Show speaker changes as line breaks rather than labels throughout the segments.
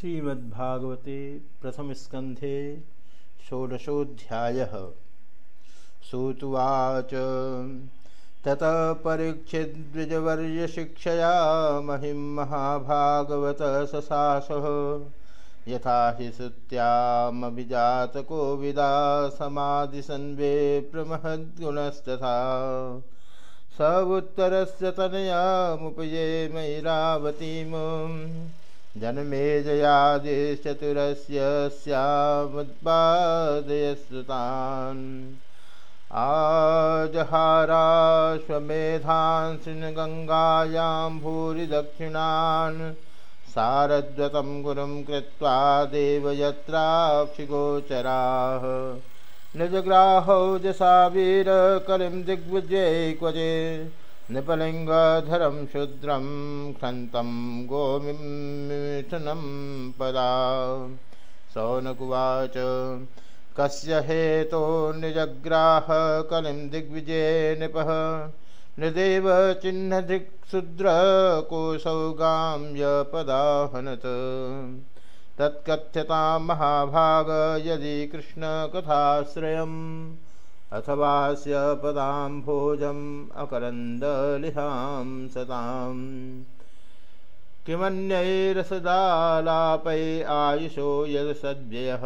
श्रीमद्भागवते प्रथमस्कन्धे षोडशोऽध्यायः। सूतुवाच, ततः परीक्षिद्विजवर्यशिक्षया महिं महाभागवत सशासः यथा विदा समाधिसन्वे प्रमहद्गुणस्तथा। स उत्तरस्य तनयामुपये जन्मेजयादिश्चतुरस्य स्यामुत्पादयस्तान् आजहाराश्वमेधान् शृङ्गङ्गायां भूरि दक्षिणान् सारद्वतं गुरुं कृत्वा देवयत्राक्षिगोचराः। निजग्राहौ जसा वीरकलिं दिग्विजये क्वजे। निपलिङ्गधरं शूद्रं क्षन्तं गोमिथुनं पदा। सौनकुवाच, कस्य हेतो निजग्राह कलिं दिग्विजये नृपः? नृदेव चिह्नधिक्शूद्रकोसौगां यपदाहनत् तत्कथ्यतां महाभाग यदि कृष्णकथाश्रयम् अथवास्य पदाम्भोजम् अकरन्दलिहां सताम् किमन्यैरसदालापै आयुषो यदसद्व्ययः।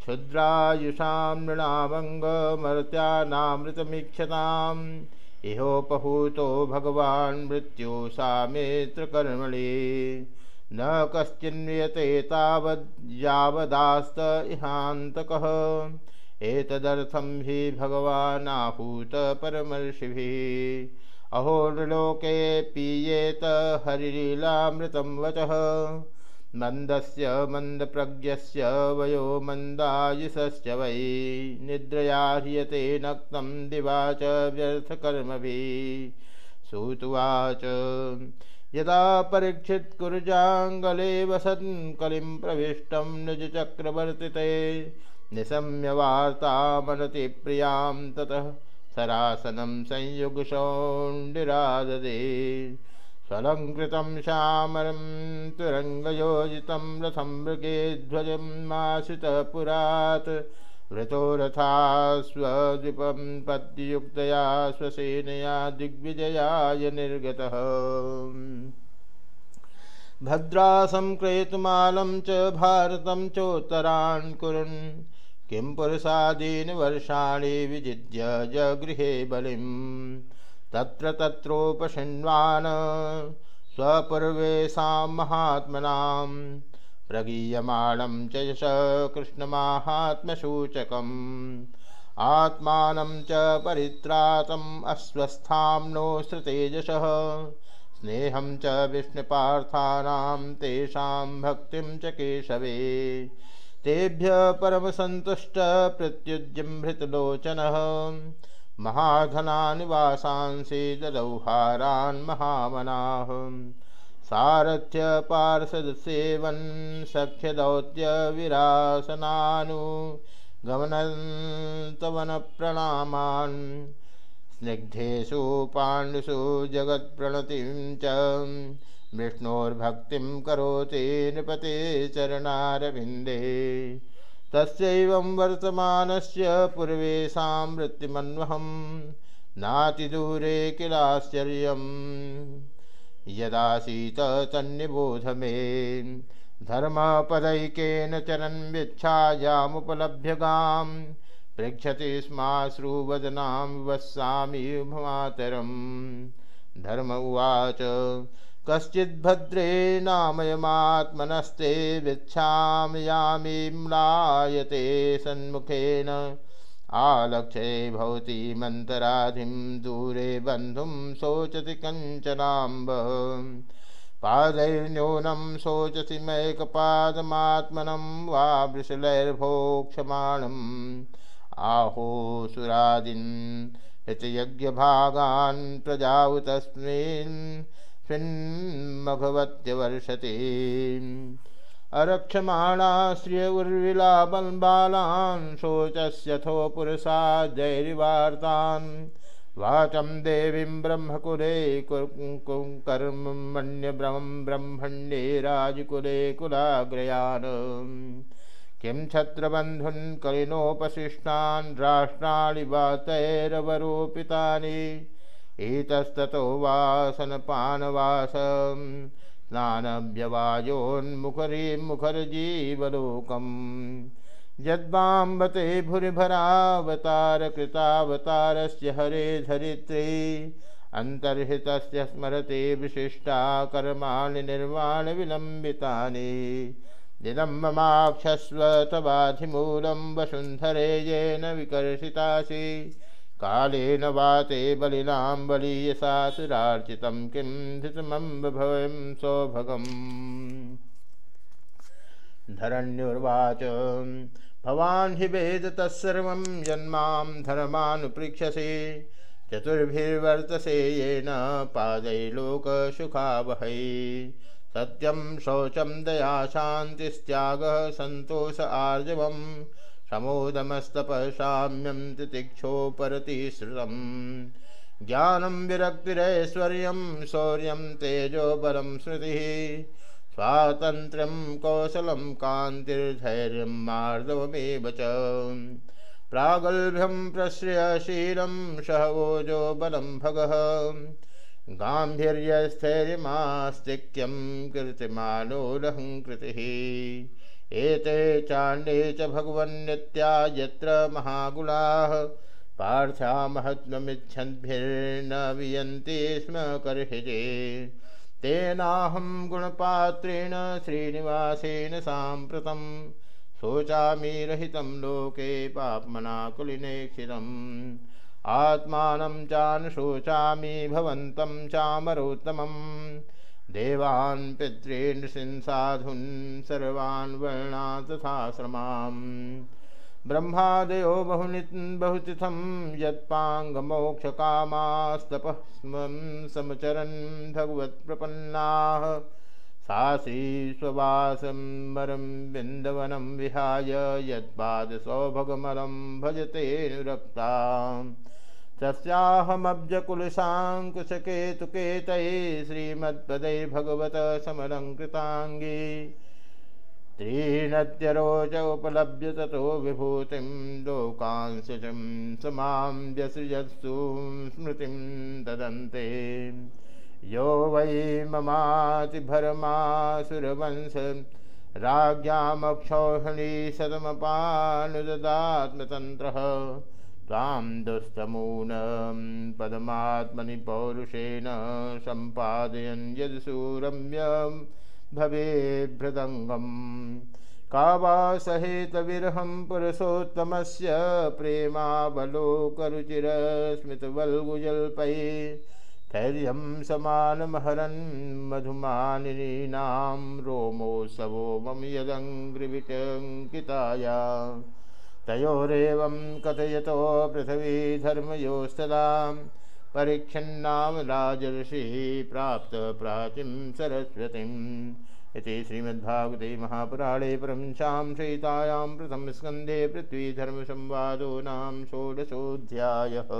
क्षुद्रायुषां नृणामङ्गमर्त्यानामृतमीक्षताम् इहोपहूतो भगवान् मृत्यु सामेत्रकर्मणि न कश्चिन्नियते तावद् यावदास्त इहान्तकः। एतदर्थं हि भगवानाहूत परमर्षिभिः। अहो नृलोके पीयेत हरिलीलामृतं वचः। मन्दस्य मन्दप्रज्ञस्य वयो मन्दायुषश्च वै। निद्रया ह्रियते नक्तं दिवा च व्यर्थकर्मभिः। सूतुवाच, यदा परीक्षित्कुर्जाङ्गले वसन् कलिं प्रविष्टं निजचक्रवर्तिते। निशम्य वार्तामनति प्रियाँ ततः सरासनं संयुगशौण्डिराददे स्वलङ्कृतं श्यामरं तुरङ्गयोजितं रथं मृगे ध्वजमाश्रितः पुरात्। वृतो रथा स्वद्वीपं पद्युक्तया स्वसेनया दिग्विजयाय निर्गतः। भद्रासं क्रेतुमालं च भारतं चोत्तरान् किं पुरुषादीनि वर्षाणि विजित्य जगृहे बलिं। तत्र तत्रोपशृण्वान् स्वपूर्वेशां महात्मनां। प्रगीयमाणं च यश कृष्णमाहात्म्यसूचकम् आत्मानं च परित्रातम् अस्वस्थां नो श्रुतेजसः। स्नेहं च विष्णुपार्थानां तेषां भक्तिं च केशवे। तेभ्य परमसन्तुष्टप्रत्युज्यम्भृतलोचनः महाधनानिवासांसि ददौहारान् महामनाः। सारथ्य पार्षदसेवन् सख्यदौत्यविरासनानुगमनन्तवनप्रणामान् स्निग्धेषु पाण्डुषु जगत्प्रणतिं च विष्णोर्भक्तिं करोति नृपते चरणारविन्दे। तस्यैवं वर्तमानस्य पूर्वेशां वृत्तिमन्वहं नातिदूरे किलाश्चर्यं यदासीत तन्निबोध मे धर्मपदैकेन चरन् विच्छायामुपलभ्य गाम् पृक्षति स्माश्रुवदनां वत्सामि मातरं धर्म उवाच कश्चिद्भद्रे नामयमात्मनस्ते वीक्षामयामीम्लायते सन्मुखेन। आलक्ष्ये भवती मन्तराधिं दूरे बन्धुं शोचति कञ्चनाम्ब। पादैर्न्यूनं शोचति मैकपादमात्मनं वा वृषलैर्भोक्षमाणम्। आहोसुरादीन् हितयज्ञभागान् प्रजावतस्मिन्। स्विन्मघवत्यवर्षति अरक्षमाणा श्रिय उर्विलाबल्बालान् शोचस्यथो पुरुषा जैरिवार्तान्। वाचं देवीं ब्रह्मकुले कर्मण्यब्रह्म ब्रह्मण्ये राजकुले कुलाग्रयान्। किं छत्रबन्धुन् कलिनोपशिष्टान् राष्ट्राणि वातैरवरोपितानि। एतस्ततो वासनपानवास। स्नानव्यवायोन्मुखरीं मुखर्जीवलोकम्। यद्वाम्बते भुरिभरावतारकृतावतारस्य हरे धरित्री, अन्तर्हितस्य स्मरते विशिष्टा कर्माणि निर्वाणविलम्बितानि दिनं ममाक्षस्व तवाधिमूलं वसुन्धरे येन विकर्षितासि। कालेन वाते बलिनां बलीयसासुरार्चितं किं धृतमम्ब भवं सौभगम्। धरण्युर्वाच, भवान् हि वेद तत्सर्वं जन्मां धर्मानुपृक्षसे चतुर्भिर्वर्तसे येन पादैलोकसुखावहै सत्यं शौचं दया शान्तिस्त्यागः सन्तोष आर्जवं समोदमस्तपशाम्यं तितिक्षोपरतिश्रुतं ज्ञानं विरक्तिरैश्वर्यं, शौर्यं तेजो बलं स्मृतिः। स्वातन्त्र्यं, कौशलं, कान्तिर्धैर्यं, मार्दवमेव च। प्रागल्भ्यं प्रश्रयशीलं सहवोजो बलं भगः। गाम्भीर्यस्थैर्यमास्तिक्यं कृतिमानोरहङ्कृतिः एते चाण्डे च भगवन्नित्या यत्र महागुणाः। पार्था महत्त्वमिच्छद्भिर्न वियन्ति स्म कर्हिजे तेनाहं गुणपात्रेण श्रीनिवासेन साम्प्रतं। शोचामि रहितं लोके पाप्मनाकुलिनेक्षितम् आत्मानं चानुशोचामि भवन्तं चामरोत्तमं देवान् पितॄन् साधून् सर्वान् वर्णा तथाश्रमाम् ब्रह्मादयो बहुनि बहुतिथं यत्पाङ्गमोक्षकामास्तपः समचरन् भगवत्प्रपन्नाः। सासी स्ववासं वरं बिन्दवनं विहाय यत्पादसौभगमलं भजते निरक्ताम् तस्याहमब्जकुलशाङ्कुशकेतुकेतये श्रीमत्पदैर्भगवत समलङ्कृताङ्गी त्रीणत्यरोच उपलभ्य ततो विभूतिं लोकांशुचं समां स्मृतिं तदन्ते यो वै ममातिभरमासुरवंश राज्ञामक्षौहिणी शतमपानुददात्मतन्त्रः त्वां दुस्तमूनं पदमात्मनि पौरुषेण सम्पादयन् यदसूरम्यम् भवेभृदङ्गम् का वा सहेतविरहं पुरुषोत्तमस्य प्रेमावलोकरुचिरस्मितवल्गुजल्पै धैर्यं समानमहरन् मधुमानिनीनां रोमोत्सवो मम यदङ्घ्रिविटङ्किताया तयोरेवं कथयतो पृथ्वी धर्मयोस्तदा। परीक्षन्नाम राजर्षि प्राप्त प्राचीं सरस्वतीम् इति श्रीमद्भागवते महापुराणे परंशां सीतायां प्रथमस्कन्धे पृथ्वीधर्मसंवादो नाम षोडशोऽध्यायः।